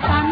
time.